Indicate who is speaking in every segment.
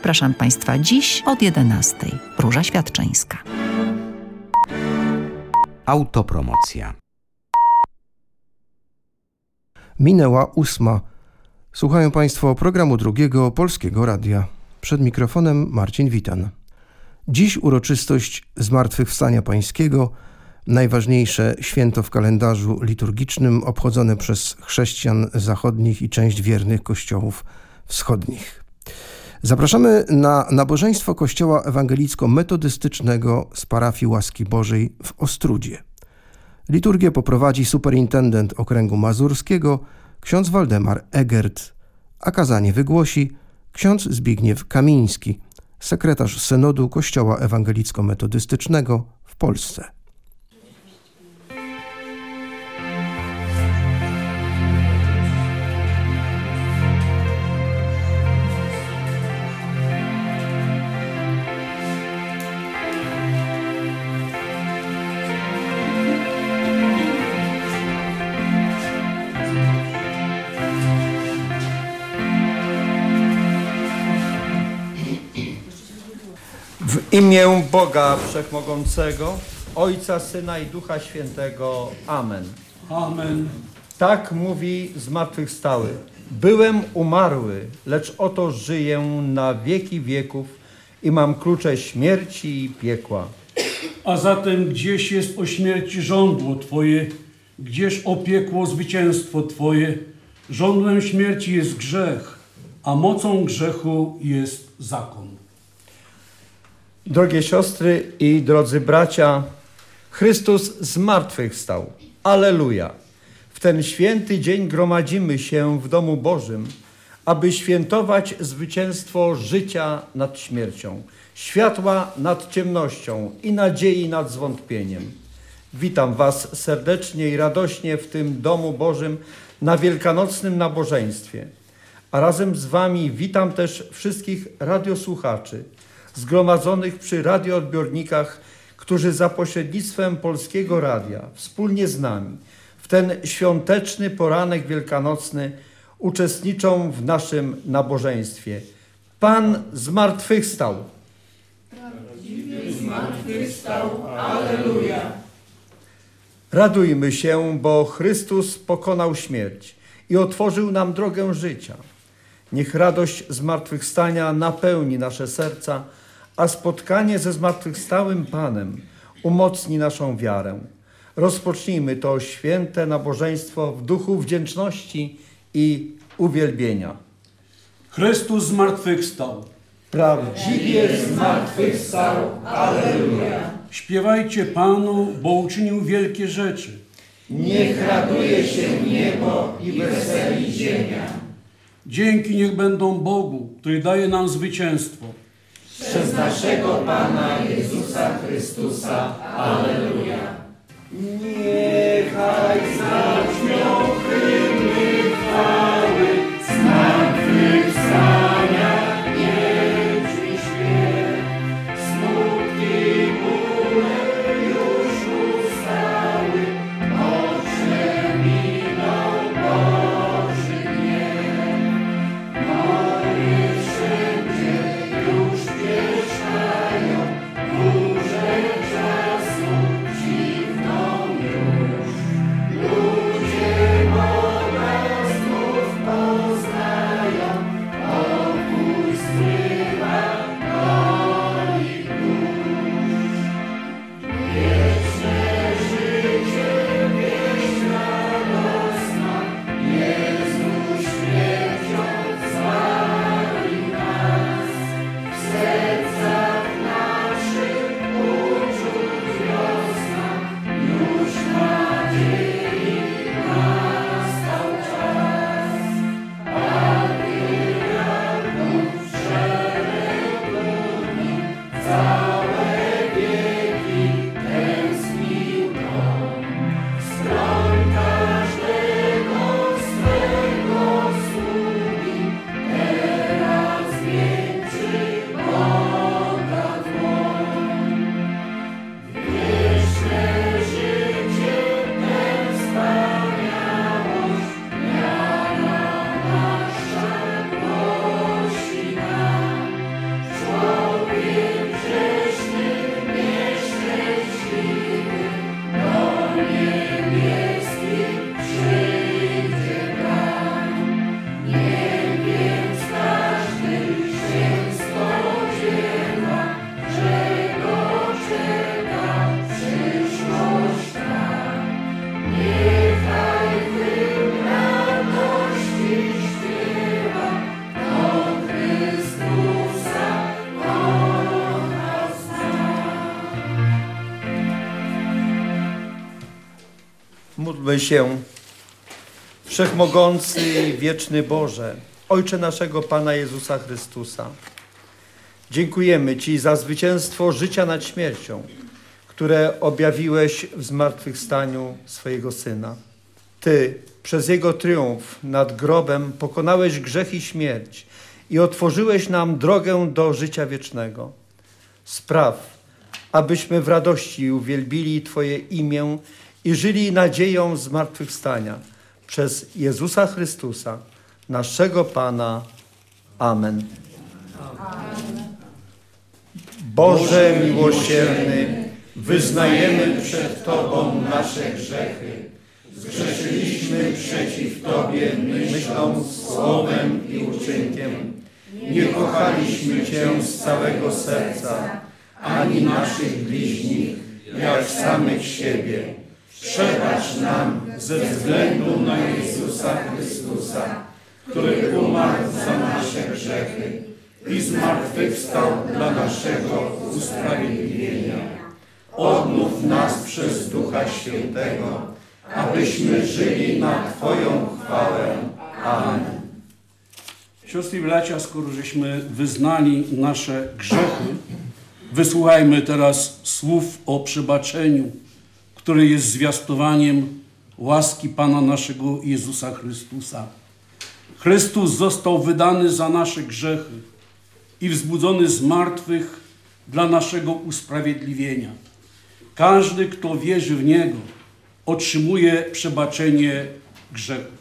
Speaker 1: Zapraszam Państwa dziś od 11. Róża Świadczyńska.
Speaker 2: Autopromocja.
Speaker 3: Minęła ósma. Słuchają Państwo programu drugiego Polskiego Radia. Przed mikrofonem Marcin Witan. Dziś uroczystość Zmartwychwstania Pańskiego, najważniejsze święto w kalendarzu liturgicznym obchodzone przez chrześcijan zachodnich i część wiernych kościołów wschodnich. Zapraszamy na nabożeństwo Kościoła Ewangelicko-Metodystycznego z parafii Łaski Bożej w Ostrudzie. Liturgię poprowadzi superintendent okręgu mazurskiego ksiądz Waldemar Egert, a kazanie wygłosi ksiądz Zbigniew Kamiński, sekretarz Synodu Kościoła Ewangelicko-Metodystycznego w Polsce.
Speaker 4: Imię Boga Wszechmogącego, Ojca, Syna i Ducha Świętego. Amen.
Speaker 5: Amen.
Speaker 4: Tak mówi zmartwychwstały. Byłem umarły, lecz oto żyję na wieki wieków i mam klucze śmierci i piekła.
Speaker 5: A zatem gdzieś jest o śmierci żądło Twoje, gdzież opiekło zwycięstwo Twoje. Żądłem śmierci jest grzech, a mocą grzechu jest zakon.
Speaker 4: Drogie siostry i drodzy bracia, Chrystus zmartwychwstał. Aleluja. W ten święty dzień gromadzimy się w domu Bożym, aby świętować zwycięstwo życia nad śmiercią, światła nad ciemnością i nadziei nad zwątpieniem. Witam Was serdecznie i radośnie w tym domu Bożym na wielkanocnym nabożeństwie. A razem z Wami witam też wszystkich radiosłuchaczy zgromadzonych przy radioodbiornikach, którzy za pośrednictwem Polskiego Radia wspólnie z nami w ten świąteczny poranek wielkanocny uczestniczą w naszym nabożeństwie. Pan zmartwychwstał. Radujmy się, bo Chrystus pokonał śmierć i otworzył nam drogę życia. Niech radość zmartwychwstania napełni nasze serca, a spotkanie ze zmartwychwstałym Panem umocni naszą wiarę. Rozpocznijmy to święte nabożeństwo w duchu wdzięczności i uwielbienia.
Speaker 5: Chrystus zmartwychwstał.
Speaker 4: Prawdziwie
Speaker 5: Śpiewajcie Panu, bo uczynił wielkie rzeczy. Niech raduje się niebo i weseli ziemia. Dzięki niech będą Bogu, który daje nam zwycięstwo.
Speaker 6: Ludzie
Speaker 4: Módlmy się. Wszechmogący i wieczny Boże, Ojcze naszego Pana Jezusa Chrystusa, dziękujemy Ci za zwycięstwo życia nad śmiercią, które objawiłeś w zmartwychwstaniu swojego Syna. Ty przez Jego triumf nad grobem pokonałeś grzech i śmierć i otworzyłeś nam drogę do życia wiecznego. Spraw, abyśmy w radości uwielbili Twoje imię i żyli nadzieją zmartwychwstania przez Jezusa Chrystusa, naszego Pana. Amen. Boże miłosierny, wyznajemy przed Tobą nasze grzechy. Zgrzeszyliśmy przeciw Tobie myślą, słowem i uczynkiem. Nie kochaliśmy Cię z całego serca, ani naszych bliźnich, jak samych siebie. Przebacz nam ze względu na Jezusa Chrystusa, który umarł za nasze grzechy i zmartwychwstał dla naszego usprawiedliwienia. Odmów nas przez Ducha Świętego, abyśmy żyli na Twoją chwałę. Amen.
Speaker 5: Siostry i bracia, skoro żeśmy wyznali nasze grzechy, wysłuchajmy teraz słów o przebaczeniu, które jest zwiastowaniem łaski Pana naszego Jezusa Chrystusa. Chrystus został wydany za nasze grzechy i wzbudzony z martwych dla naszego usprawiedliwienia. Każdy, kto wierzy w Niego, otrzymuje przebaczenie grzechów.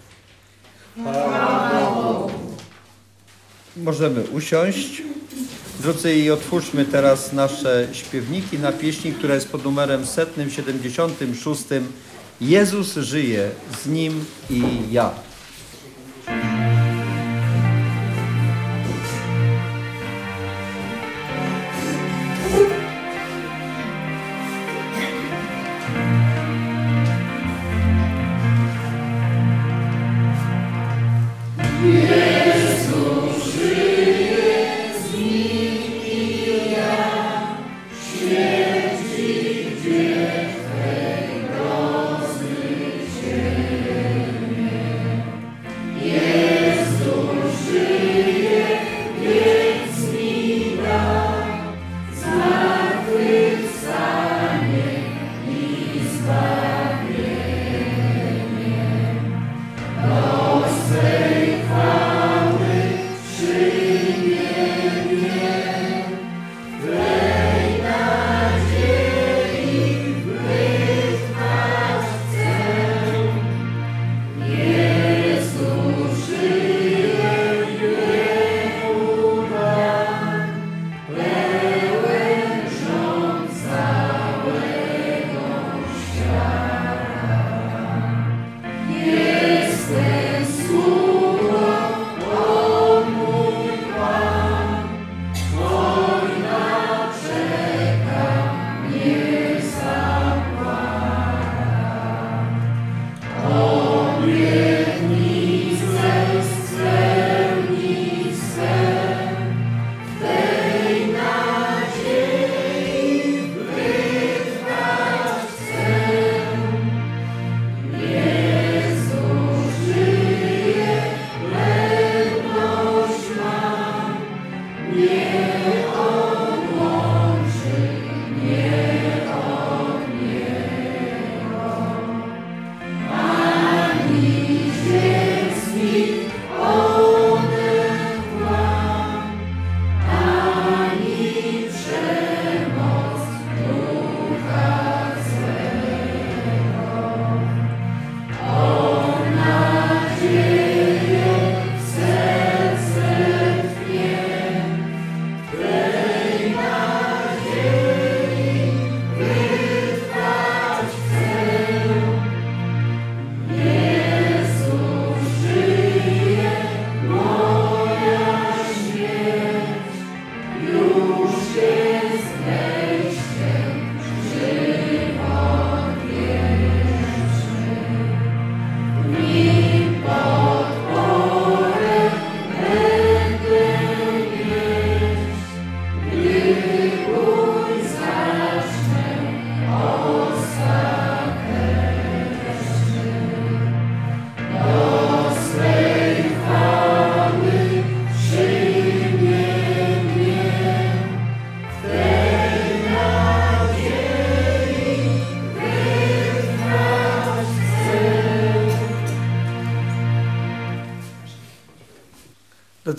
Speaker 4: Możemy usiąść. Drodzy, i otwórzmy teraz nasze śpiewniki na pieśni, która jest pod numerem setnym, 76. Jezus żyje, z Nim i ja.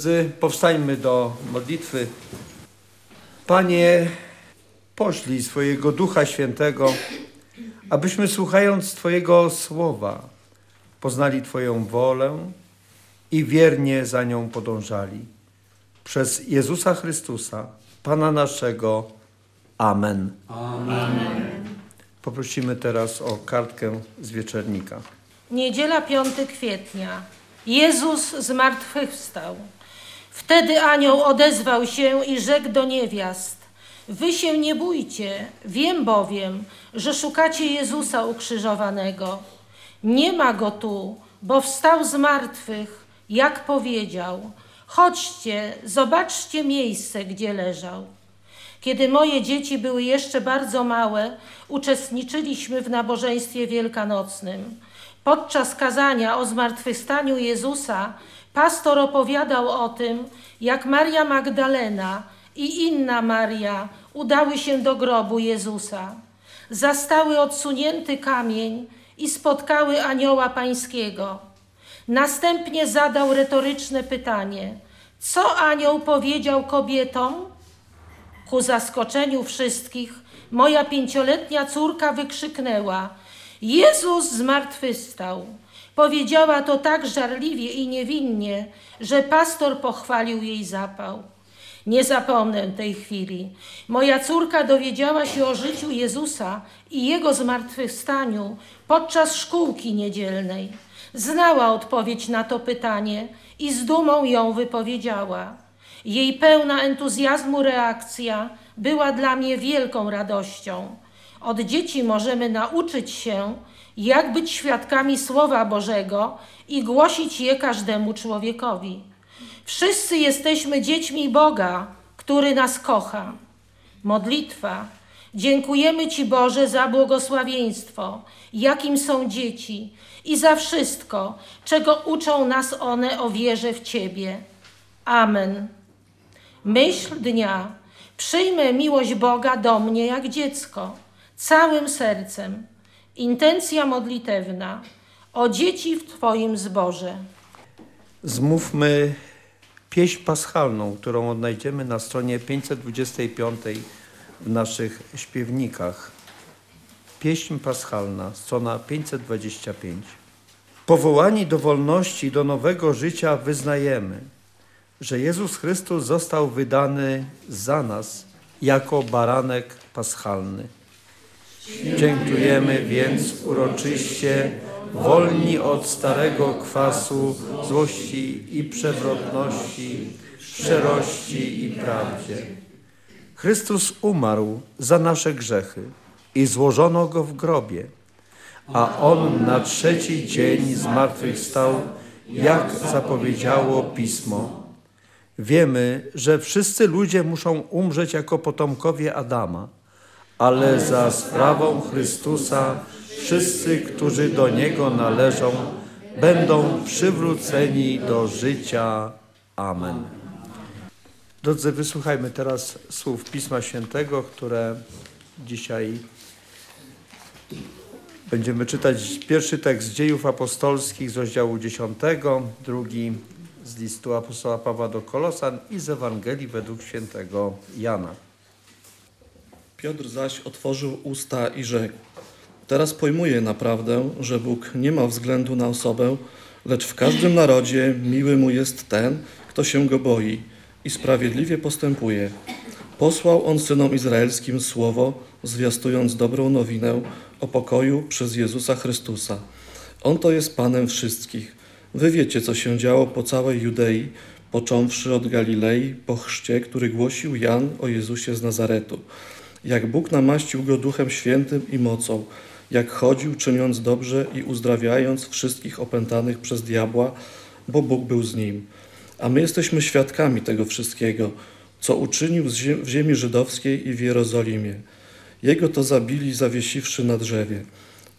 Speaker 4: Drodzy, powstańmy do modlitwy. Panie, poślij swojego Ducha Świętego, abyśmy słuchając Twojego słowa poznali Twoją wolę i wiernie za nią podążali. Przez Jezusa Chrystusa, Pana naszego. Amen. Poprosimy teraz o kartkę z wieczernika.
Speaker 6: Niedziela 5 kwietnia. Jezus zmartwychwstał. Wtedy anioł odezwał się i rzekł do niewiast: Wy się nie bójcie, wiem bowiem, że szukacie Jezusa ukrzyżowanego. Nie ma go tu, bo wstał z martwych, jak powiedział. Chodźcie, zobaczcie miejsce, gdzie leżał. Kiedy moje dzieci były jeszcze bardzo małe, uczestniczyliśmy w nabożeństwie wielkanocnym. Podczas kazania o zmartwychwstaniu Jezusa pastor opowiadał o tym, jak Maria Magdalena i inna Maria udały się do grobu Jezusa. Zastały odsunięty kamień i spotkały anioła pańskiego. Następnie zadał retoryczne pytanie: Co anioł powiedział kobietom? Ku zaskoczeniu wszystkich, moja pięcioletnia córka wykrzyknęła: Jezus zmartwychwstał. Powiedziała to tak żarliwie i niewinnie, że pastor pochwalił jej zapał. Nie zapomnę tej chwili. Moja córka dowiedziała się o życiu Jezusa i Jego zmartwychwstaniu podczas szkółki niedzielnej. Znała odpowiedź na to pytanie i z dumą ją wypowiedziała. Jej pełna entuzjazmu reakcja była dla mnie wielką radością. Od dzieci możemy nauczyć się, jak być świadkami Słowa Bożego i głosić je każdemu człowiekowi. Wszyscy jesteśmy dziećmi Boga, który nas kocha. Modlitwa. Dziękujemy Ci, Boże, za błogosławieństwo, jakim są dzieci i za wszystko, czego uczą nas one o wierze w Ciebie. Amen. Myśl dnia. Przyjmę miłość Boga do mnie jak dziecko, całym sercem. Intencja modlitewna. O dzieci w Twoim zborze.
Speaker 4: Zmówmy pieśń paschalną, którą odnajdziemy na stronie 525 w naszych śpiewnikach. Pieśń paschalna, strona 525. Powołani do wolności, do nowego życia wyznajemy, że Jezus Chrystus został wydany za nas jako baranek paschalny. Dziękujemy więc uroczyście, wolni od starego kwasu, złości i przewrotności, szczerości i prawdzie. Chrystus umarł za nasze grzechy i złożono go w grobie, a On na trzeci dzień zmartwychwstał, jak zapowiedziało Pismo. Wiemy, że wszyscy ludzie muszą umrzeć jako potomkowie Adama, ale za sprawą Chrystusa wszyscy, którzy do Niego należą, będą przywróceni do życia. Amen. Drodzy, wysłuchajmy teraz słów Pisma Świętego, które dzisiaj będziemy czytać. Pierwszy tekst dziejów apostolskich z rozdziału 10, drugi z listu apostoła Pawła do Kolosan i z Ewangelii według świętego Jana.
Speaker 7: Piotr zaś otworzył usta i rzekł: Teraz pojmuję naprawdę, że Bóg nie ma względu na osobę, lecz w każdym narodzie miły mu jest ten, kto się go boi i sprawiedliwie postępuje. Posłał on synom izraelskim słowo, zwiastując dobrą nowinę o pokoju przez Jezusa Chrystusa. On to jest Panem wszystkich. Wy wiecie, co się działo po całej Judei, począwszy od Galilei, po chrzcie, który głosił Jan o Jezusie z Nazaretu. Jak Bóg namaścił go Duchem Świętym i mocą, jak chodził, czyniąc dobrze i uzdrawiając wszystkich opętanych przez diabła, bo Bóg był z nim. A my jesteśmy świadkami tego wszystkiego, co uczynił w ziemi żydowskiej i w Jerozolimie. Jego to zabili, zawiesiwszy na drzewie.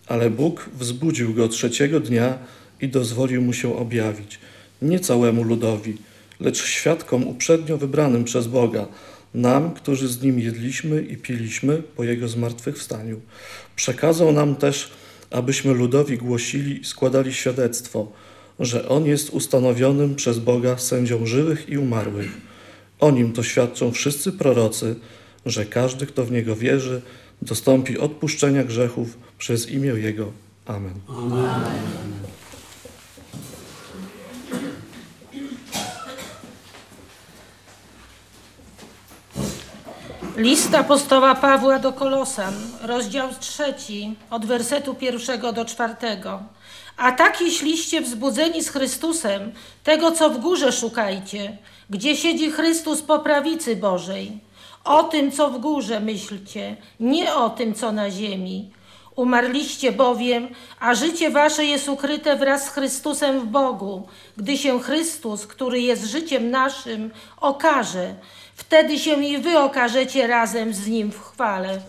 Speaker 7: Ale Bóg wzbudził go trzeciego dnia i dozwolił mu się objawić, nie całemu ludowi, lecz świadkom uprzednio wybranym przez Boga, nam, którzy z nim jedliśmy i piliśmy po jego zmartwychwstaniu. Przekazał nam też, abyśmy ludowi głosili i składali świadectwo, że On jest ustanowionym przez Boga sędzią żywych i umarłych. O Nim to świadczą wszyscy prorocy, że każdy, kto w Niego wierzy, dostąpi odpuszczenia grzechów przez imię Jego. Amen.
Speaker 6: List apostoła Pawła do Kolosan, rozdział trzeci, od wersetu pierwszego do czwartego. A tak jeśliście wzbudzeni z Chrystusem, tego co w górze szukajcie, gdzie siedzi Chrystus po prawicy Bożej. O tym, co w górze myślcie, nie o tym, co na ziemi. Umarliście bowiem, a życie wasze jest ukryte wraz z Chrystusem w Bogu. Gdy się Chrystus, który jest życiem naszym, okaże, wtedy się i wy okażecie razem z Nim w chwale.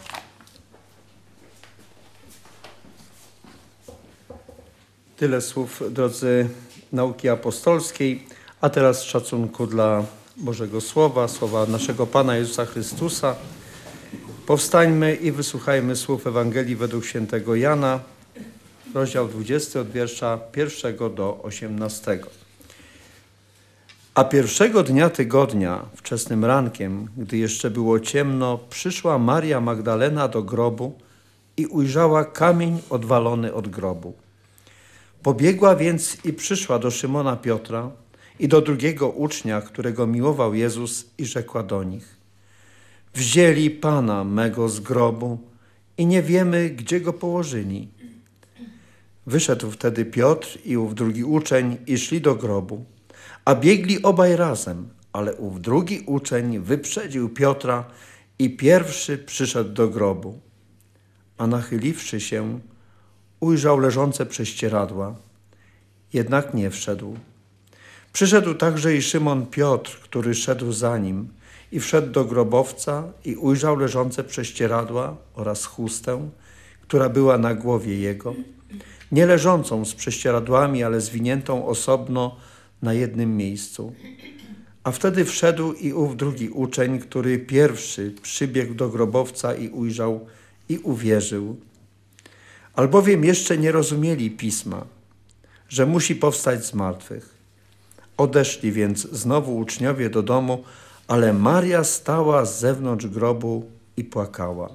Speaker 4: Tyle słów, drodzy nauki apostolskiej, a teraz szacunku dla Bożego Słowa, słowa naszego Pana Jezusa Chrystusa. Powstańmy i wysłuchajmy słów Ewangelii według świętego Jana, rozdział 20 od wiersza 1 do 18. A pierwszego dnia tygodnia, wczesnym rankiem, gdy jeszcze było ciemno, przyszła Maria Magdalena do grobu i ujrzała kamień odwalony od grobu. Pobiegła więc i przyszła do Szymona Piotra i do drugiego ucznia, którego miłował Jezus i rzekła do nich. Wzięli Pana mego z grobu i nie wiemy, gdzie go położyli. Wyszedł wtedy Piotr i ów drugi uczeń i szli do grobu, a biegli obaj razem, ale ów drugi uczeń wyprzedził Piotra i pierwszy przyszedł do grobu. A nachyliwszy się, ujrzał leżące prześcieradła, jednak nie wszedł. Przyszedł także i Szymon Piotr, który szedł za nim i wszedł do grobowca i ujrzał leżące prześcieradła oraz chustę, która była na głowie jego, nie leżącą z prześcieradłami, ale zwiniętą osobno na jednym miejscu. A wtedy wszedł i ów drugi uczeń, który pierwszy przybiegł do grobowca i ujrzał i uwierzył. Albowiem jeszcze nie rozumieli pisma, że musi powstać z martwych. Odeszli więc znowu uczniowie do domu, ale Maria stała z zewnątrz grobu i płakała.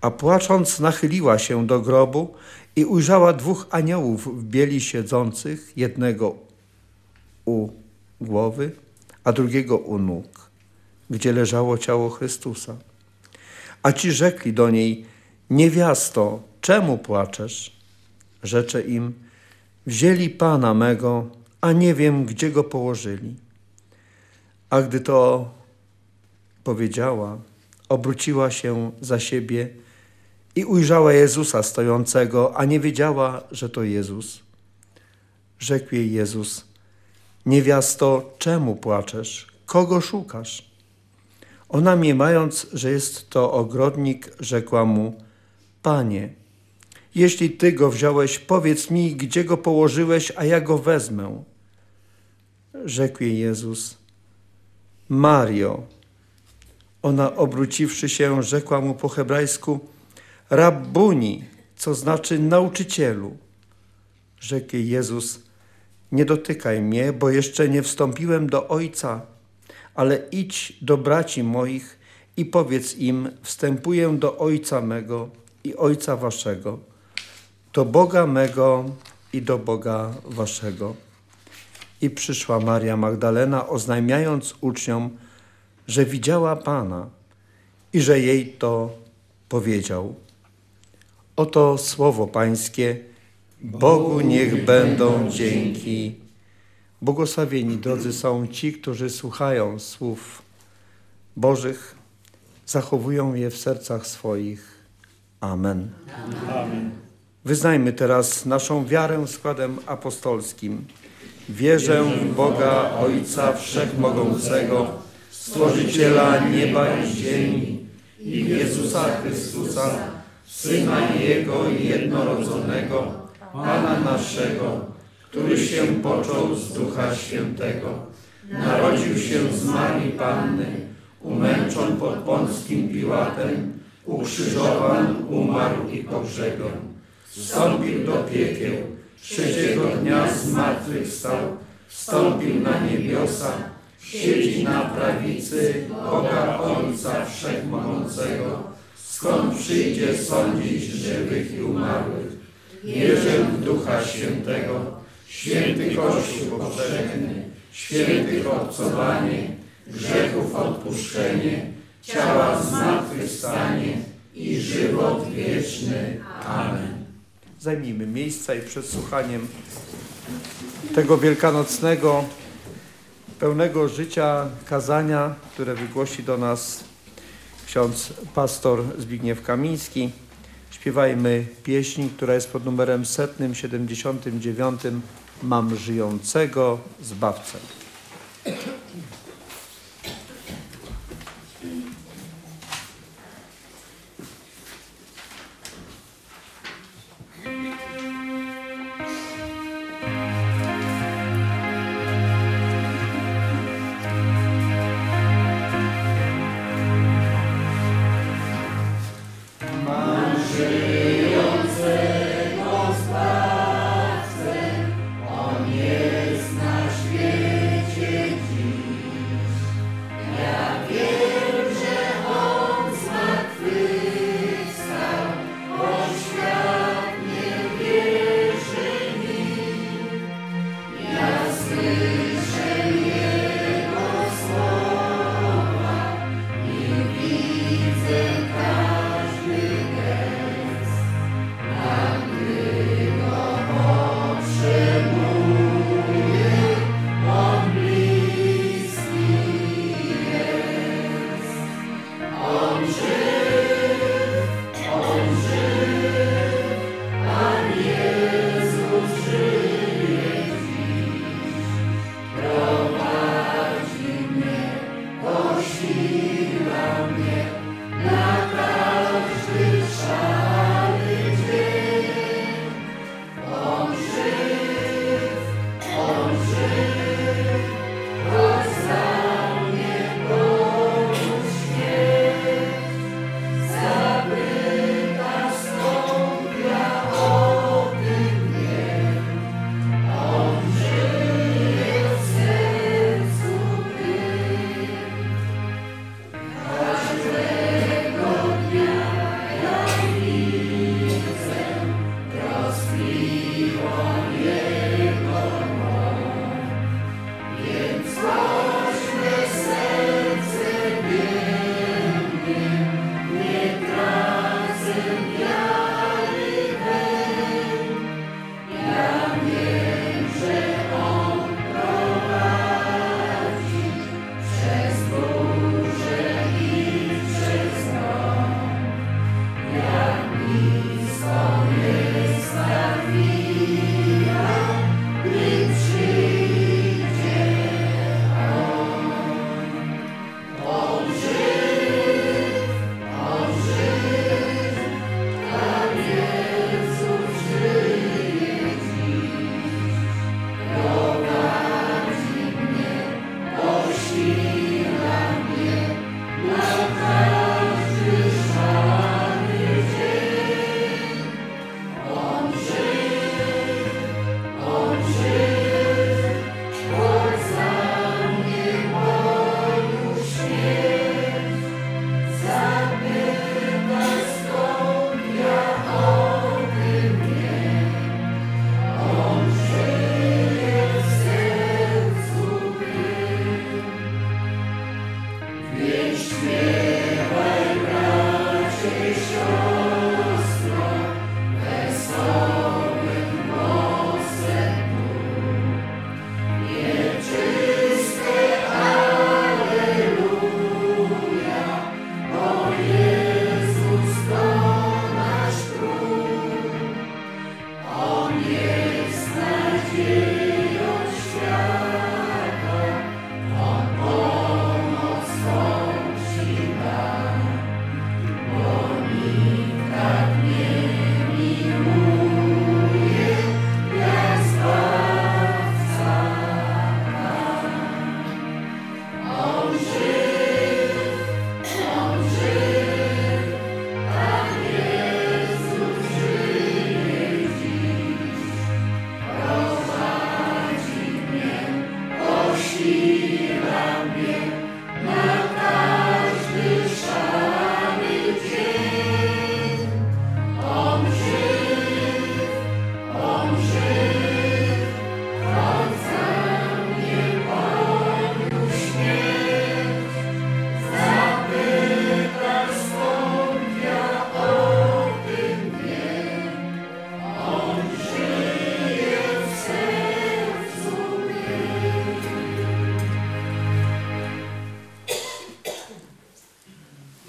Speaker 4: A płacząc nachyliła się do grobu i ujrzała dwóch aniołów w bieli siedzących, jednego u głowy, a drugiego u nóg, gdzie leżało ciało Chrystusa. A ci rzekli do niej, niewiasto, czemu płaczesz? Rzecze im, wzięli Pana mego, a nie wiem, gdzie go położyli. A gdy to powiedziała, obróciła się za siebie i ujrzała Jezusa stojącego, a nie wiedziała, że to Jezus. Rzekł jej Jezus, niewiasto, czemu płaczesz? Kogo szukasz? Ona mniemając, że jest to ogrodnik, rzekła mu, Panie, jeśli Ty go wziąłeś, powiedz mi, gdzie go położyłeś, a ja go wezmę. Rzekł jej Jezus, Mario. Ona obróciwszy się, rzekła mu po hebrajsku, Rabbuni, co znaczy nauczycielu. Rzekł jej Jezus, nie dotykaj mnie, bo jeszcze nie wstąpiłem do Ojca, ale idź do braci moich i powiedz im, wstępuję do Ojca mego i Ojca waszego, do Boga mego i do Boga waszego. I przyszła Maria Magdalena, oznajmiając uczniom, że widziała Pana i że jej to powiedział. Oto słowo Pańskie, Bogu niech będą dzięki. Błogosławieni, drodzy, są ci, którzy słuchają słów Bożych, zachowują je w sercach swoich. Amen.
Speaker 5: Amen.
Speaker 4: Wyznajmy teraz naszą wiarę składem apostolskim. Wierzę w Boga Ojca Wszechmogącego, Stworzyciela nieba i ziemi i w Jezusa Chrystusa, Syna Jego jednorodzonego, Pana naszego, który się począł z Ducha Świętego. Narodził się z Marii Panny, umęczon pod Pąckim Piłatem, ukrzyżowan, umarł i pogrzebion. Wstąpił do piekieł, trzeciego dnia zmartwychwstał, wstąpił na niebiosa, siedzi na prawicy Boga Ojca Wszechmogącego, skąd przyjdzie sądzić żywych i umarłych. Wierzę w Ducha Świętego, święty Kościół powszechny, świętych obcowanie, grzechów odpuszczenie, ciała zmartwychwstanie i żywot wieczny. Amen. Zajmijmy miejsca i przed słuchaniem tego wielkanocnego, pełnego życia kazania, które wygłosi do nas ksiądz pastor Zbigniew Kamiński. Śpiewajmy pieśń, która jest pod numerem setnym, 79. Mam żyjącego Zbawcę.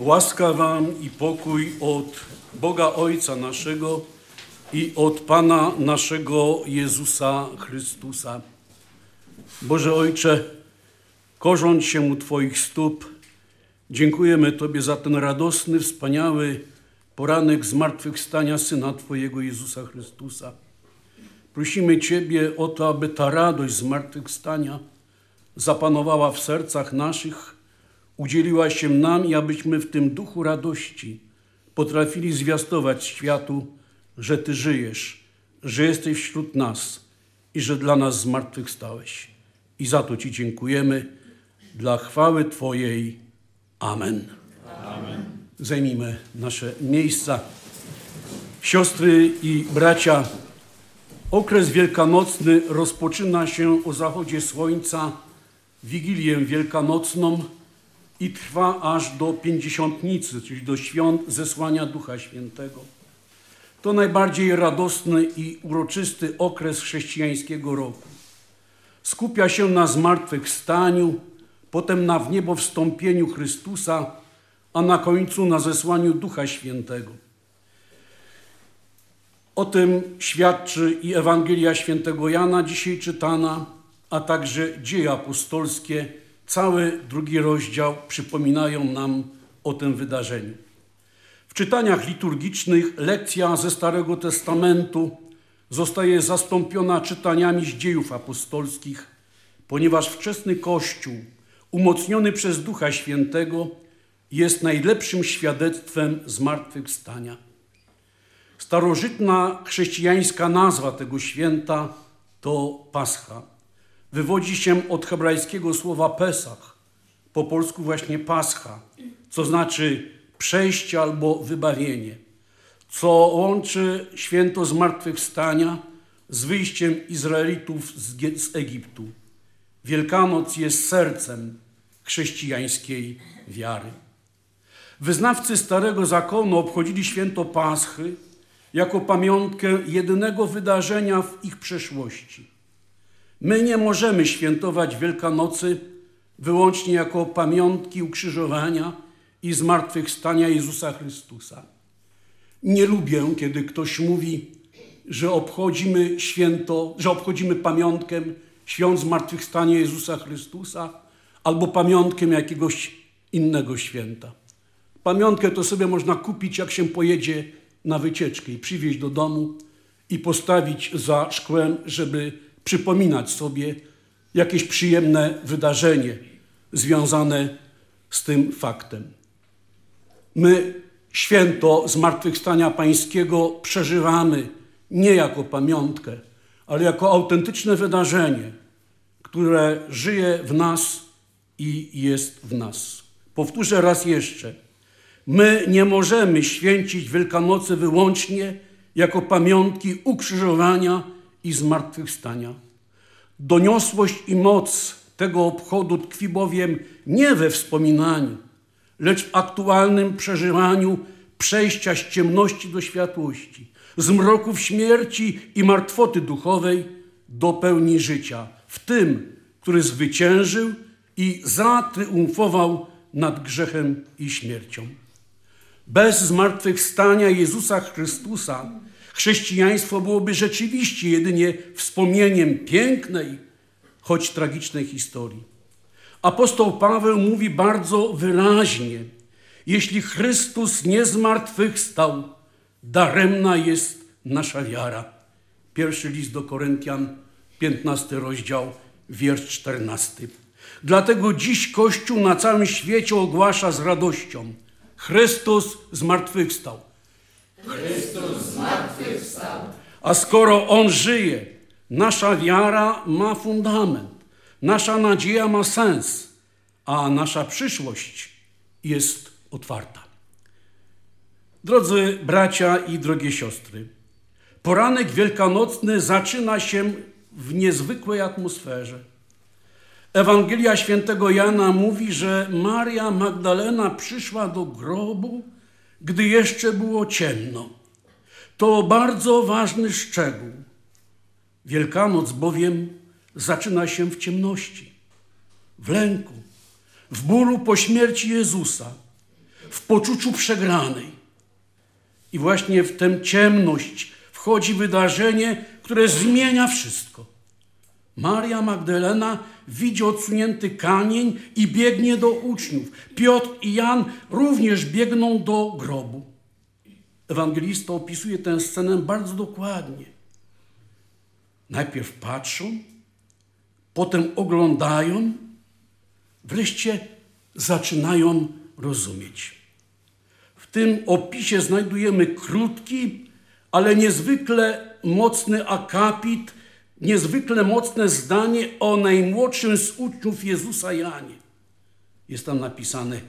Speaker 5: Łaska Wam i pokój od Boga Ojca naszego i od Pana naszego Jezusa Chrystusa. Boże Ojcze, korząc się u Twoich stóp, dziękujemy Tobie za ten radosny, wspaniały poranek zmartwychwstania Syna Twojego Jezusa Chrystusa. Prosimy Ciebie o to, aby ta radość zmartwychwstania zapanowała w sercach naszych, udzieliła się nam i abyśmy w tym duchu radości potrafili zwiastować światu, że Ty żyjesz, że jesteś wśród nas i że dla nas zmartwychwstałeś. I za to Ci dziękujemy dla chwały Twojej. Amen. Amen. Zajmijmy nasze miejsca. Siostry i bracia, okres wielkanocny rozpoczyna się o zachodzie słońca, Wigilię Wielkanocną i trwa aż do Pięćdziesiątnicy, czyli do świąt zesłania Ducha Świętego. To najbardziej radosny i uroczysty okres chrześcijańskiego roku. Skupia się na zmartwychwstaniu, potem na w niebo wstąpieniu Chrystusa, a na końcu na zesłaniu Ducha Świętego. O tym świadczy i Ewangelia Świętego Jana dzisiaj czytana, a także dzieje apostolskie, cały drugi rozdział przypominają nam o tym wydarzeniu. W czytaniach liturgicznych lekcja ze Starego Testamentu zostaje zastąpiona czytaniami z dziejów apostolskich, ponieważ wczesny Kościół, umocniony przez Ducha Świętego, jest najlepszym świadectwem zmartwychwstania. Starożytna chrześcijańska nazwa tego święta to Pascha. Wywodzi się od hebrajskiego słowa Pesach, po polsku właśnie Pascha, co znaczy przejście albo wybawienie, co łączy święto zmartwychwstania z wyjściem Izraelitów z Egiptu. Wielkanoc jest sercem chrześcijańskiej wiary. Wyznawcy Starego Zakonu obchodzili święto Paschy jako pamiątkę jedynego wydarzenia w ich przeszłości. My nie możemy świętować Wielkanocy wyłącznie jako pamiątki ukrzyżowania i zmartwychwstania Jezusa Chrystusa. Nie lubię, kiedy ktoś mówi, że obchodzimy święto, że obchodzimy pamiątkę świąt zmartwychwstania Jezusa Chrystusa albo pamiątkę jakiegoś innego święta. Pamiątkę to sobie można kupić, jak się pojedzie na wycieczkę i przywieźć do domu i postawić za szkłem, żeby przypominać sobie jakieś przyjemne wydarzenie związane z tym faktem. My święto Zmartwychwstania Pańskiego przeżywamy nie jako pamiątkę, ale jako autentyczne wydarzenie, które żyje w nas i jest w nas. Powtórzę raz jeszcze. My nie możemy święcić Wielkanocy wyłącznie jako pamiątki ukrzyżowania i zmartwychwstania. Doniosłość i moc tego obchodu tkwi bowiem nie we wspominaniu, lecz w aktualnym przeżywaniu przejścia z ciemności do światłości, z mroków śmierci i martwoty duchowej do pełni życia, w tym, który zwyciężył i zatriumfował nad grzechem i śmiercią. Bez zmartwychwstania Jezusa Chrystusa chrześcijaństwo byłoby rzeczywiście jedynie wspomnieniem pięknej, choć tragicznej historii. Apostoł Paweł mówi bardzo wyraźnie: Jeśli Chrystus nie zmartwychwstał, daremna jest nasza wiara. Pierwszy list do Koryntian, 15 rozdział, wiersz 14. Dlatego dziś Kościół na całym świecie ogłasza z radością: Chrystus zmartwychwstał.
Speaker 8: Chrystus zmartwychwstał.
Speaker 5: A skoro On żyje, nasza wiara ma fundament, nasza nadzieja ma sens, a nasza przyszłość jest otwarta. Drodzy bracia i drogie siostry, poranek wielkanocny zaczyna się w niezwykłej atmosferze. Ewangelia świętego Jana mówi, że Maria Magdalena przyszła do grobu, gdy jeszcze było ciemno. To bardzo ważny szczegół. Wielkanoc bowiem zaczyna się w ciemności, w lęku, w bólu po śmierci Jezusa. w poczuciu przegranej. I właśnie w tę ciemność wchodzi wydarzenie, które zmienia wszystko. Maria Magdalena widzi odsunięty kamień i biegnie do uczniów. Piotr i Jan również biegną do grobu. Ewangelista opisuje tę scenę bardzo dokładnie. Najpierw patrzą, potem oglądają, wreszcie zaczynają rozumieć. W tym opisie znajdujemy krótki, ale niezwykle mocny akapit, niezwykle mocne zdanie o najmłodszym z uczniów Jezusa Janie. Jest tam napisane: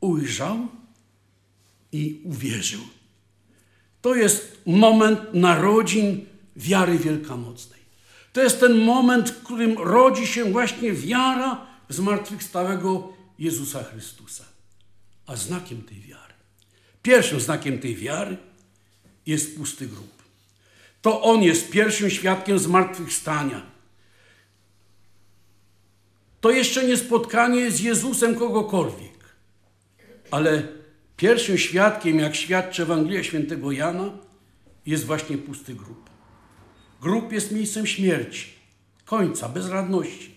Speaker 5: ujrzał i uwierzył. To jest moment narodzin wiary wielkamocnej. To jest ten moment, w którym rodzi się właśnie wiara w zmartwychwstałego Jezusa Chrystusa. A znakiem tej wiary, pierwszym znakiem tej wiary jest pusty grób. To On jest pierwszym świadkiem zmartwychwstania. To jeszcze nie spotkanie z Jezusem kogokolwiek, ale pierwszym świadkiem, jak świadczy Ewangelia Świętego Jana, jest właśnie pusty grób. Grób jest miejscem śmierci, końca, bezradności.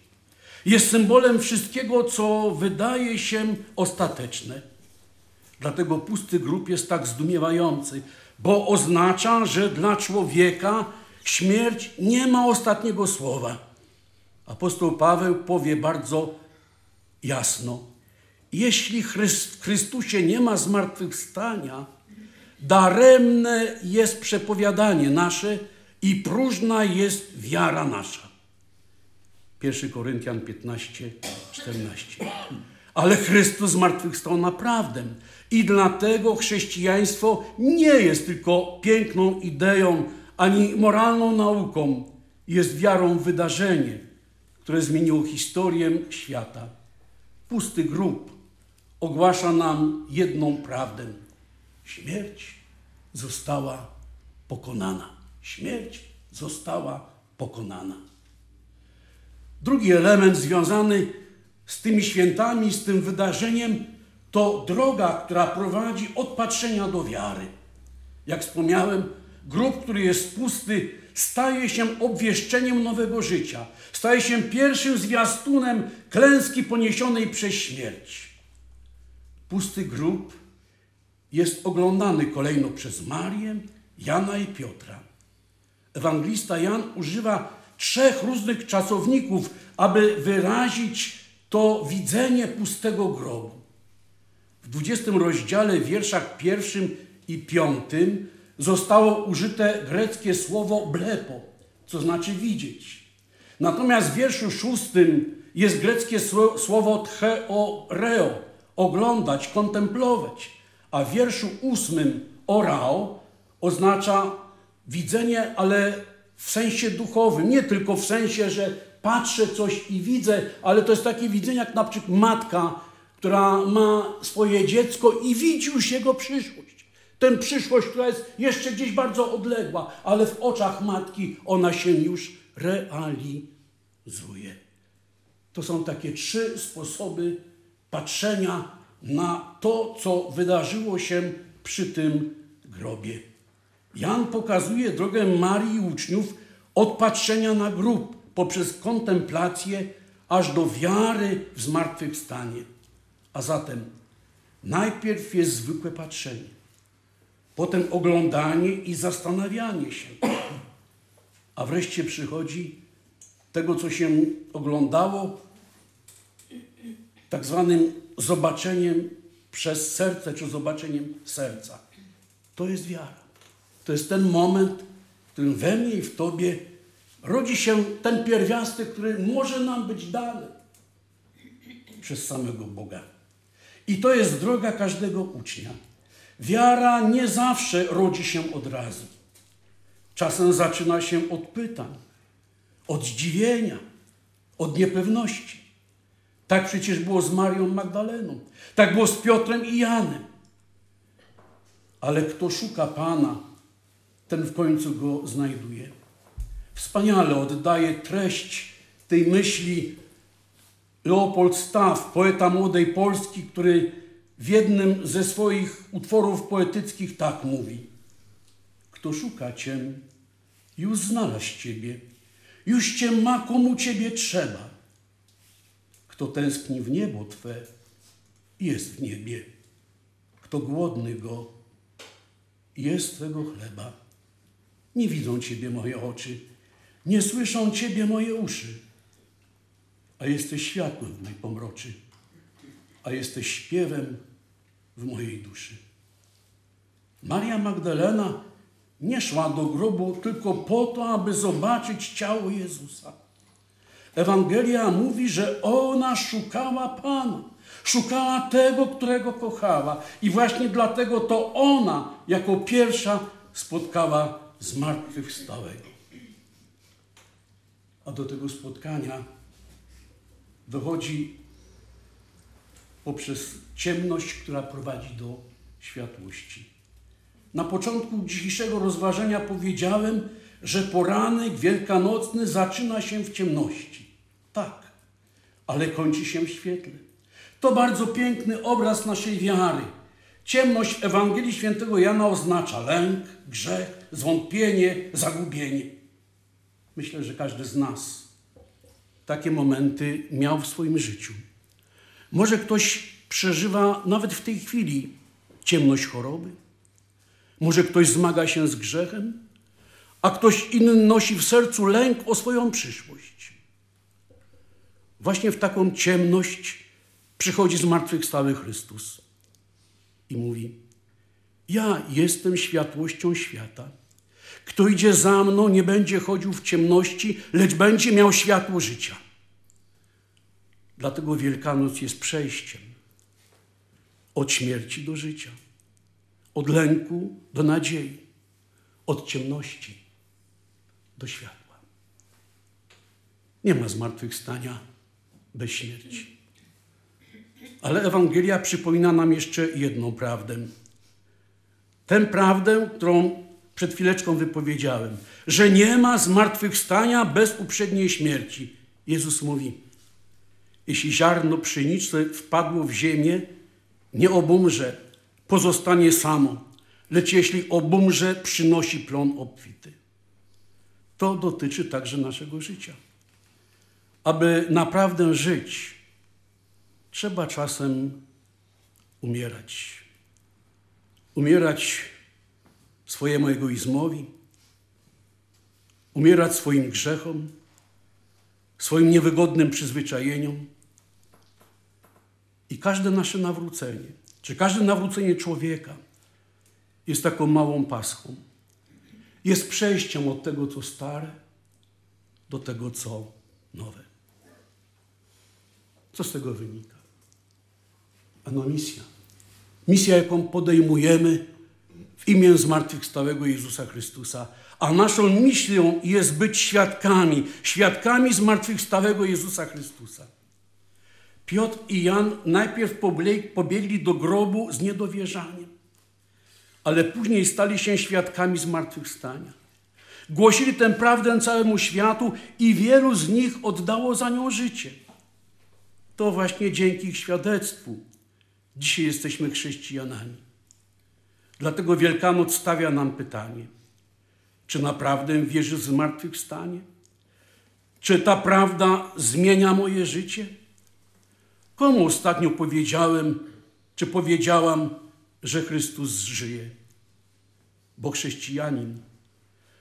Speaker 5: Jest symbolem wszystkiego, co wydaje się ostateczne. Dlatego pusty grób jest tak zdumiewający, bo oznacza, że dla człowieka śmierć nie ma ostatniego słowa. Apostoł Paweł powie bardzo jasno: Jeśli w Chrystusie nie ma zmartwychwstania, daremne jest przepowiadanie nasze i próżna jest wiara nasza. 1 Koryntian 15, 14. Ale Chrystus zmartwychwstał naprawdę. I dlatego chrześcijaństwo nie jest tylko piękną ideą ani moralną nauką. Jest wiarą w wydarzenie, które zmieniło historię świata. Pusty grób ogłasza nam jedną prawdę. Śmierć została pokonana. Śmierć została pokonana. Drugi element związany z tymi świętami, z tym wydarzeniem, to droga, która prowadzi od patrzenia do wiary. Jak wspomniałem, grób, który jest pusty, staje się obwieszczeniem nowego życia. Staje się pierwszym zwiastunem klęski poniesionej przez śmierć. Pusty grób jest oglądany kolejno przez Marię, Jana i Piotra. Ewangelista Jan używa trzech różnych czasowników, aby wyrazić to widzenie pustego grobu. W 20 rozdziale, wierszach pierwszym i piątym zostało użyte greckie słowo blepo, co znaczy widzieć. Natomiast w wierszu szóstym jest greckie słowo theoreo, oglądać, kontemplować. A w wierszu ósmym orao oznacza widzenie, ale w sensie duchowym, nie tylko w sensie, że patrzę coś i widzę, ale to jest takie widzenie jak na przykład matka, która ma swoje dziecko i widzi już jego przyszłość. Tę przyszłość, która jest jeszcze gdzieś bardzo odległa, ale w oczach matki ona się już realizuje. To są takie trzy sposoby patrzenia na to, co wydarzyło się przy tym grobie. Jan pokazuje drogę Marii i uczniów od patrzenia na grób poprzez kontemplację aż do wiary w zmartwychwstanie. A zatem najpierw jest zwykłe patrzenie, potem oglądanie i zastanawianie się, a wreszcie przychodzi tego, co się oglądało, tak zwanym zobaczeniem przez serce, czy zobaczeniem serca. To jest wiara. To jest ten moment, w którym we mnie i w Tobie rodzi się ten pierwiastek, który może nam być dany przez samego Boga. I to jest droga każdego ucznia. Wiara nie zawsze rodzi się od razu. Czasem zaczyna się od pytań, od zdziwienia, od niepewności. Tak przecież było z Marią Magdaleną. Tak było z Piotrem i Janem. Ale kto szuka Pana, ten w końcu go znajduje. Wspaniale oddaje treść tej myśli Leopold Staff, poeta młodej Polski, który w jednym ze swoich utworów poetyckich tak mówi: Kto szuka cię, już znalazł ciebie, już cię ma, komu ciebie trzeba. Kto tęskni w niebo twe, jest w niebie. Kto głodny go, jest twego chleba. Nie widzą ciebie moje oczy, nie słyszą ciebie moje uszy, a jesteś światłem w mej pomroczy, a jesteś śpiewem w mojej duszy. Maria Magdalena nie szła do grobu tylko po to, aby zobaczyć ciało Jezusa. Ewangelia mówi, że ona szukała Pana, szukała tego, którego kochała. I właśnie dlatego to ona jako pierwsza spotkała zmartwychwstałego. A do tego spotkania dochodzi poprzez ciemność, która prowadzi do światłości. Na początku dzisiejszego rozważania powiedziałem, że poranek wielkanocny zaczyna się w ciemności. Tak, ale kończy się w świetle. To bardzo piękny obraz naszej wiary. Ciemność Ewangelii Świętego Jana oznacza lęk, grzech, zwątpienie, zagubienie. Myślę, że każdy z nas takie momenty miał w swoim życiu. Może ktoś przeżywa nawet w tej chwili ciemność choroby. Może ktoś zmaga się z grzechem, a ktoś inny nosi w sercu lęk o swoją przyszłość. Właśnie w taką ciemność przychodzi zmartwychwstały Chrystus i mówi: Ja jestem światłością świata. Kto idzie za mną, nie będzie chodził w ciemności, lecz będzie miał światło życia. Dlatego Wielkanoc jest przejściem od śmierci do życia, od lęku do nadziei, od ciemności do światła. Nie ma zmartwychwstania bez śmierci. Ale Ewangelia przypomina nam jeszcze jedną prawdę. Tę prawdę, którą przed chwileczką wypowiedziałem, że nie ma zmartwychwstania bez uprzedniej śmierci. Jezus mówi, jeśli ziarno pszenicy wpadło w ziemię, nie obumrze, pozostanie samo, lecz jeśli obumrze, przynosi plon obfity. To dotyczy także naszego życia. Aby naprawdę żyć, trzeba czasem umierać. Umierać swojemu egoizmowi, umierać swoim grzechom, swoim niewygodnym przyzwyczajeniom. I każde nasze nawrócenie, czy każde nawrócenie człowieka jest taką małą paschą. Jest przejściem od tego, co stare, do tego, co nowe. Co z tego wynika? Ano misja. Misja, jaką podejmujemy imię zmartwychwstałego Jezusa Chrystusa. A naszą misją jest być świadkami, świadkami zmartwychwstałego Jezusa Chrystusa. Piotr i Jan najpierw pobiegli do grobu z niedowierzaniem, ale później stali się świadkami zmartwychwstania. Głosili tę prawdę całemu światu i wielu z nich oddało za nią życie. To właśnie dzięki ich świadectwu dzisiaj jesteśmy chrześcijanami. Dlatego Wielkanoc stawia nam pytanie, czy naprawdę wierzysz w zmartwychwstanie? Czy ta prawda zmienia moje życie? Komu ostatnio powiedziałem, czy powiedziałam, że Chrystus żyje? Bo chrześcijanin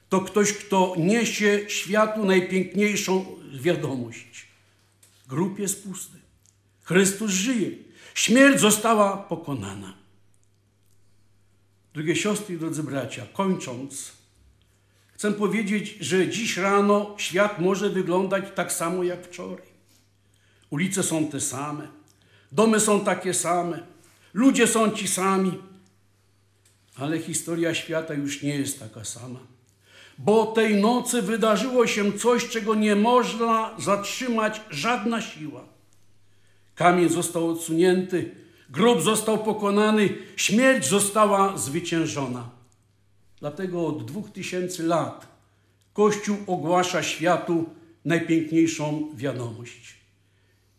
Speaker 5: to ktoś, kto niesie światu najpiękniejszą wiadomość. Grób jest pusty. Chrystus żyje. Śmierć została pokonana. Drogie siostry i drodzy bracia, kończąc, chcę powiedzieć, że dziś rano świat może wyglądać tak samo jak wczoraj. Ulice są te same, domy są takie same, ludzie są ci sami, ale historia świata już nie jest taka sama. Bo tej nocy wydarzyło się coś, czego nie można zatrzymać żadna siła. Kamień został odsunięty, grób został pokonany, śmierć została zwyciężona. Dlatego od dwóch tysięcy lat Kościół ogłasza światu najpiękniejszą wiadomość.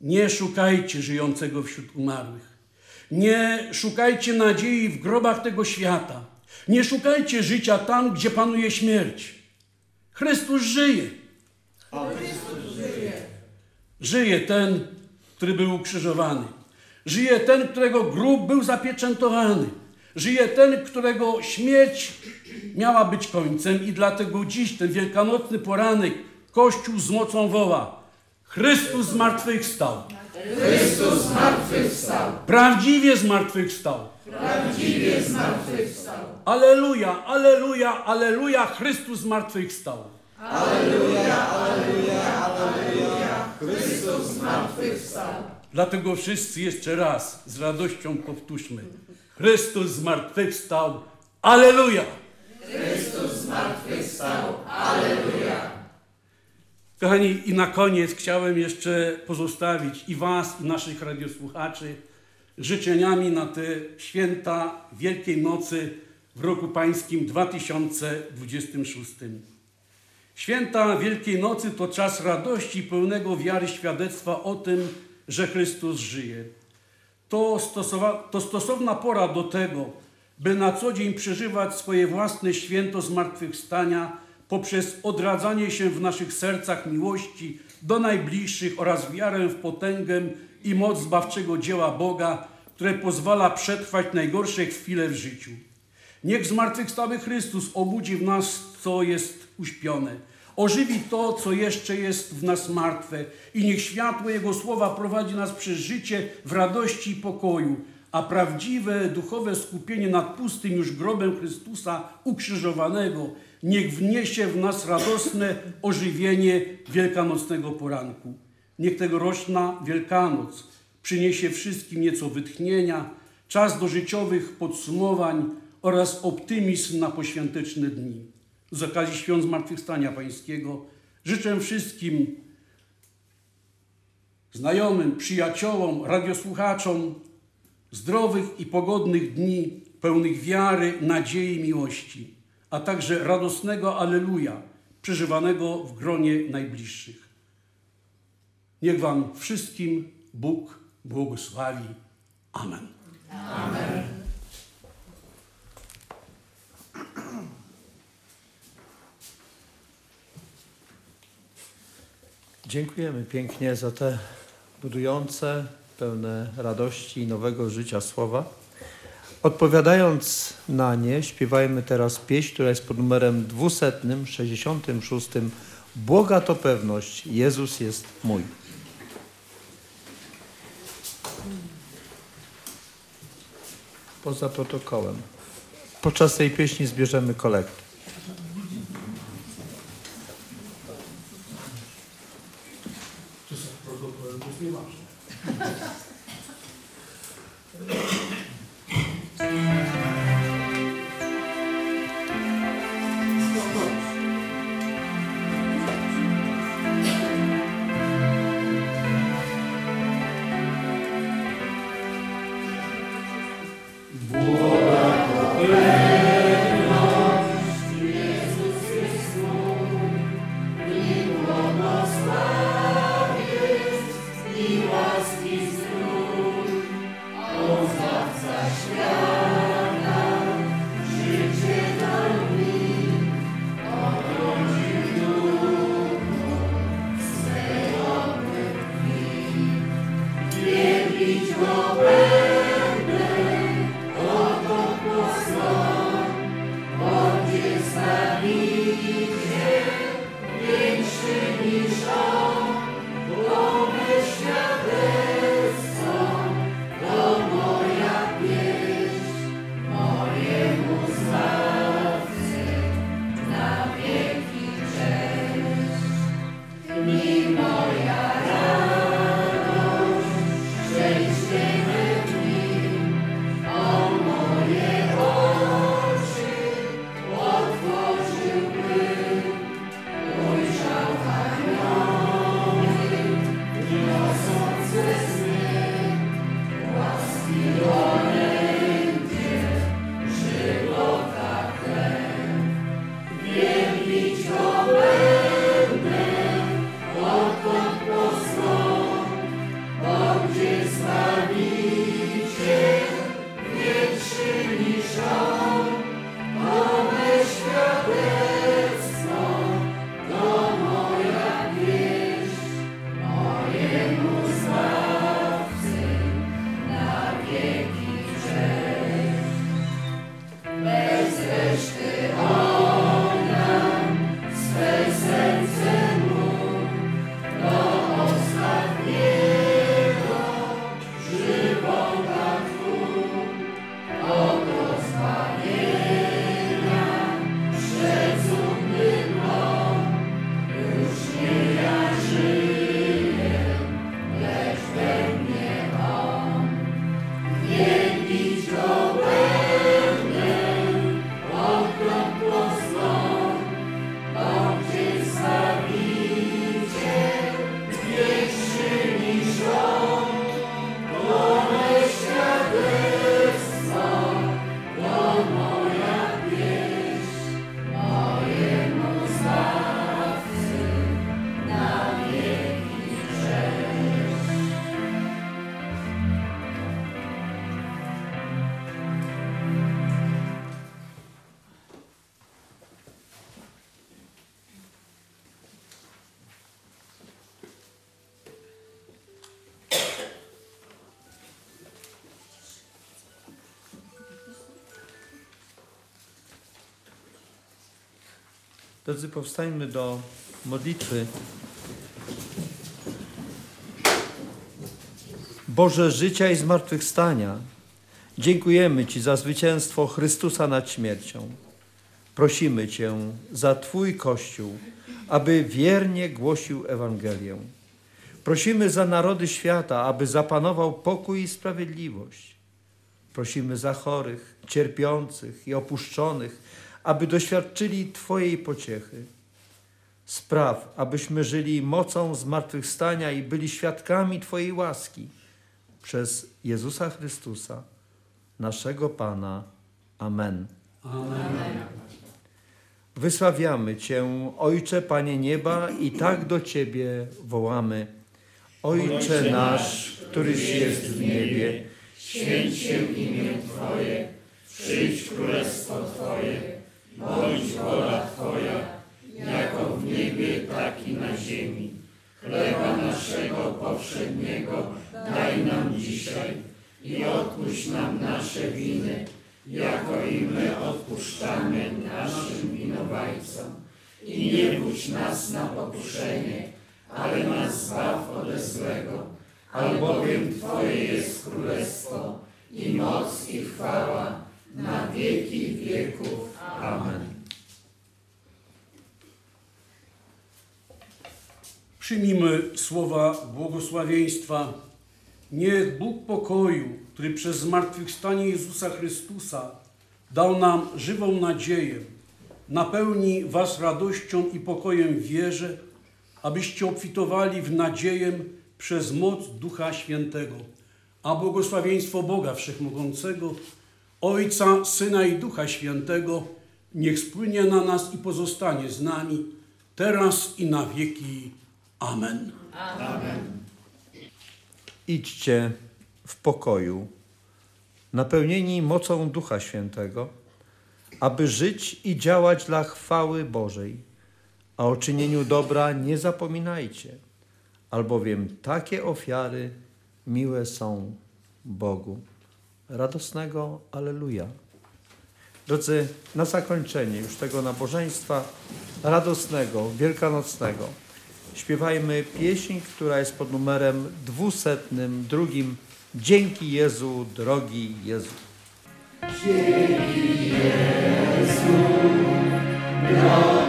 Speaker 5: Nie szukajcie żyjącego wśród umarłych. Nie szukajcie nadziei w grobach tego świata. Nie szukajcie życia tam, gdzie panuje śmierć. Chrystus żyje. Żyje ten, który był ukrzyżowany. Żyje ten, którego grób był zapieczętowany. Żyje ten, którego śmierć miała być końcem i dlatego dziś, ten wielkanocny poranek, Kościół z mocą woła. Chrystus zmartwychwstał.
Speaker 8: Chrystus zmartwychwstał.
Speaker 5: Prawdziwie zmartwychwstał.
Speaker 8: Prawdziwie zmartwychwstał.
Speaker 5: Aleluja, aleluja, aleluja, Chrystus zmartwychwstał.
Speaker 8: Chrystus zmartwychwstał.
Speaker 5: Dlatego wszyscy jeszcze raz z radością powtórzmy. Chrystus zmartwychwstał. Aleluja!
Speaker 8: Chrystus zmartwychwstał. Aleluja.
Speaker 5: Kochani, i na koniec chciałem jeszcze pozostawić i Was, i naszych radiosłuchaczy życzeniami na te święta Wielkiej Nocy w roku Pańskim 2026. Święta Wielkiej Nocy to czas radości pełnego wiary świadectwa o tym, że Chrystus żyje. To, to stosowna pora do tego, by na co dzień przeżywać swoje własne święto zmartwychwstania poprzez odradzanie się w naszych sercach miłości do najbliższych oraz wiarę w potęgę i moc zbawczego dzieła Boga, które pozwala przetrwać najgorsze chwile w życiu. Niech zmartwychwstały Chrystus obudzi w nas, co jest uśpione. Ożywi to, co jeszcze jest w nas martwe i niech światło Jego słowa prowadzi nas przez życie w radości i pokoju, a prawdziwe duchowe skupienie nad pustym już grobem Chrystusa ukrzyżowanego niech wniesie w nas radosne ożywienie wielkanocnego poranku. Niech tegoroczna Wielkanoc przyniesie wszystkim nieco wytchnienia, czas do życiowych podsumowań oraz optymizm na poświąteczne dni. Z okazji Świąt Zmartwychwstania Pańskiego życzę wszystkim znajomym, przyjaciołom, radiosłuchaczom zdrowych i pogodnych dni, pełnych wiary, nadziei, miłości, a także radosnego Alleluja, przeżywanego w gronie najbliższych. Niech Wam wszystkim Bóg błogosławi. Amen.
Speaker 4: Dziękujemy pięknie za te budujące, pełne radości i nowego życia słowa. Odpowiadając na nie, śpiewajmy teraz pieśń, która jest pod numerem 266. Błoga to pewność, Jezus jest mój. Poza protokołem. Podczas tej pieśni zbierzemy kolektę. Drodzy, powstańmy do modlitwy. Boże życia i zmartwychwstania, dziękujemy Ci za zwycięstwo Chrystusa nad śmiercią. Prosimy Cię za Twój Kościół, aby wiernie głosił Ewangelię. Prosimy za narody świata, aby zapanował pokój i sprawiedliwość. Prosimy za chorych, cierpiących i opuszczonych, aby doświadczyli Twojej pociechy. Spraw, abyśmy żyli mocą zmartwychwstania i byli świadkami Twojej łaski przez Jezusa Chrystusa, naszego Pana. Amen.
Speaker 5: Amen.
Speaker 4: Wysławiamy Cię, Ojcze, Panie nieba, i tak do Ciebie wołamy. Ojcze nasz, któryś jest w niebie,
Speaker 8: Święć się imię Twoje, przyjdź królestwo Twoje, bądź wola Twoja, jako w niebie, tak i na ziemi. Chleba naszego powszedniego daj nam dzisiaj i odpuść nam nasze winy, jako i my odpuszczamy naszym winowajcom. I nie budź nas na pokuszenie, ale nas zbaw ode złego, albowiem Twoje jest królestwo i moc i chwała na wieki wieków. Amen.
Speaker 5: Przyjmijmy słowa błogosławieństwa. Niech Bóg pokoju, który przez zmartwychwstanie Jezusa Chrystusa dał nam żywą nadzieję, napełni was radością i pokojem w wierze, abyście obfitowali w nadzieję przez moc Ducha Świętego. A błogosławieństwo Boga Wszechmogącego, Ojca, Syna i Ducha Świętego, niech spłynie na nas i pozostanie z nami, teraz i na wieki. Amen.
Speaker 4: idźcie w pokoju, napełnieni mocą Ducha Świętego, aby żyć i działać dla chwały Bożej. A o czynieniu dobra nie zapominajcie, albowiem takie ofiary miłe są Bogu. Radosnego Aleluja. Drodzy, na zakończenie już tego nabożeństwa radosnego, wielkanocnego, śpiewajmy pieśń, która jest pod numerem dwusetnym, drugim. Dzięki Jezu, drogi Jezu.
Speaker 8: Amen.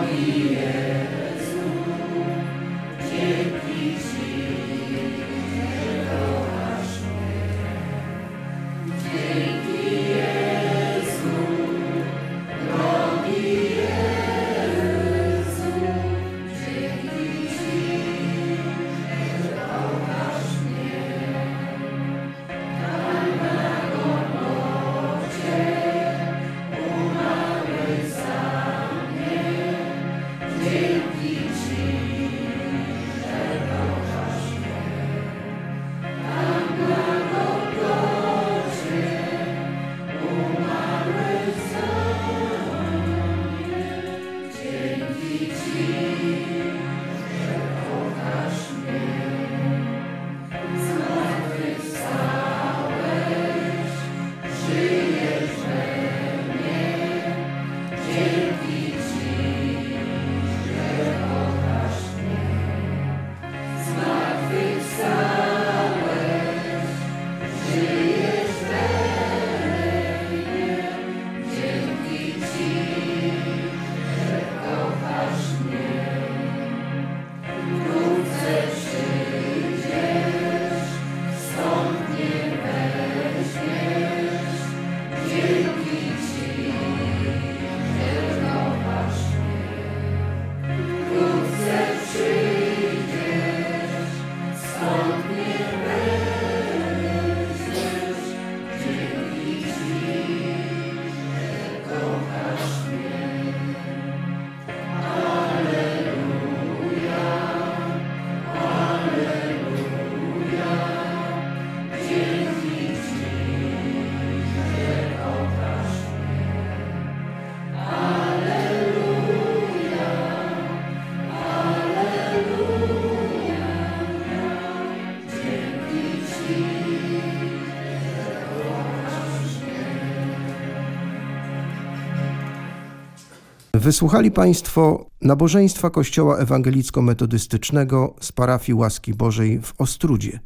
Speaker 3: Wysłuchali Państwo nabożeństwa Kościoła Ewangelicko-Metodystycznego z parafii Łaski Bożej w Ostrudzie.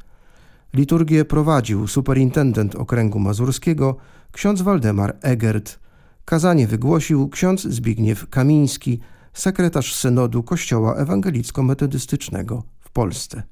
Speaker 3: Liturgię prowadził superintendent okręgu mazurskiego ksiądz Waldemar Egert. Kazanie wygłosił ksiądz Zbigniew Kamiński, sekretarz synodu Kościoła Ewangelicko-Metodystycznego w Polsce.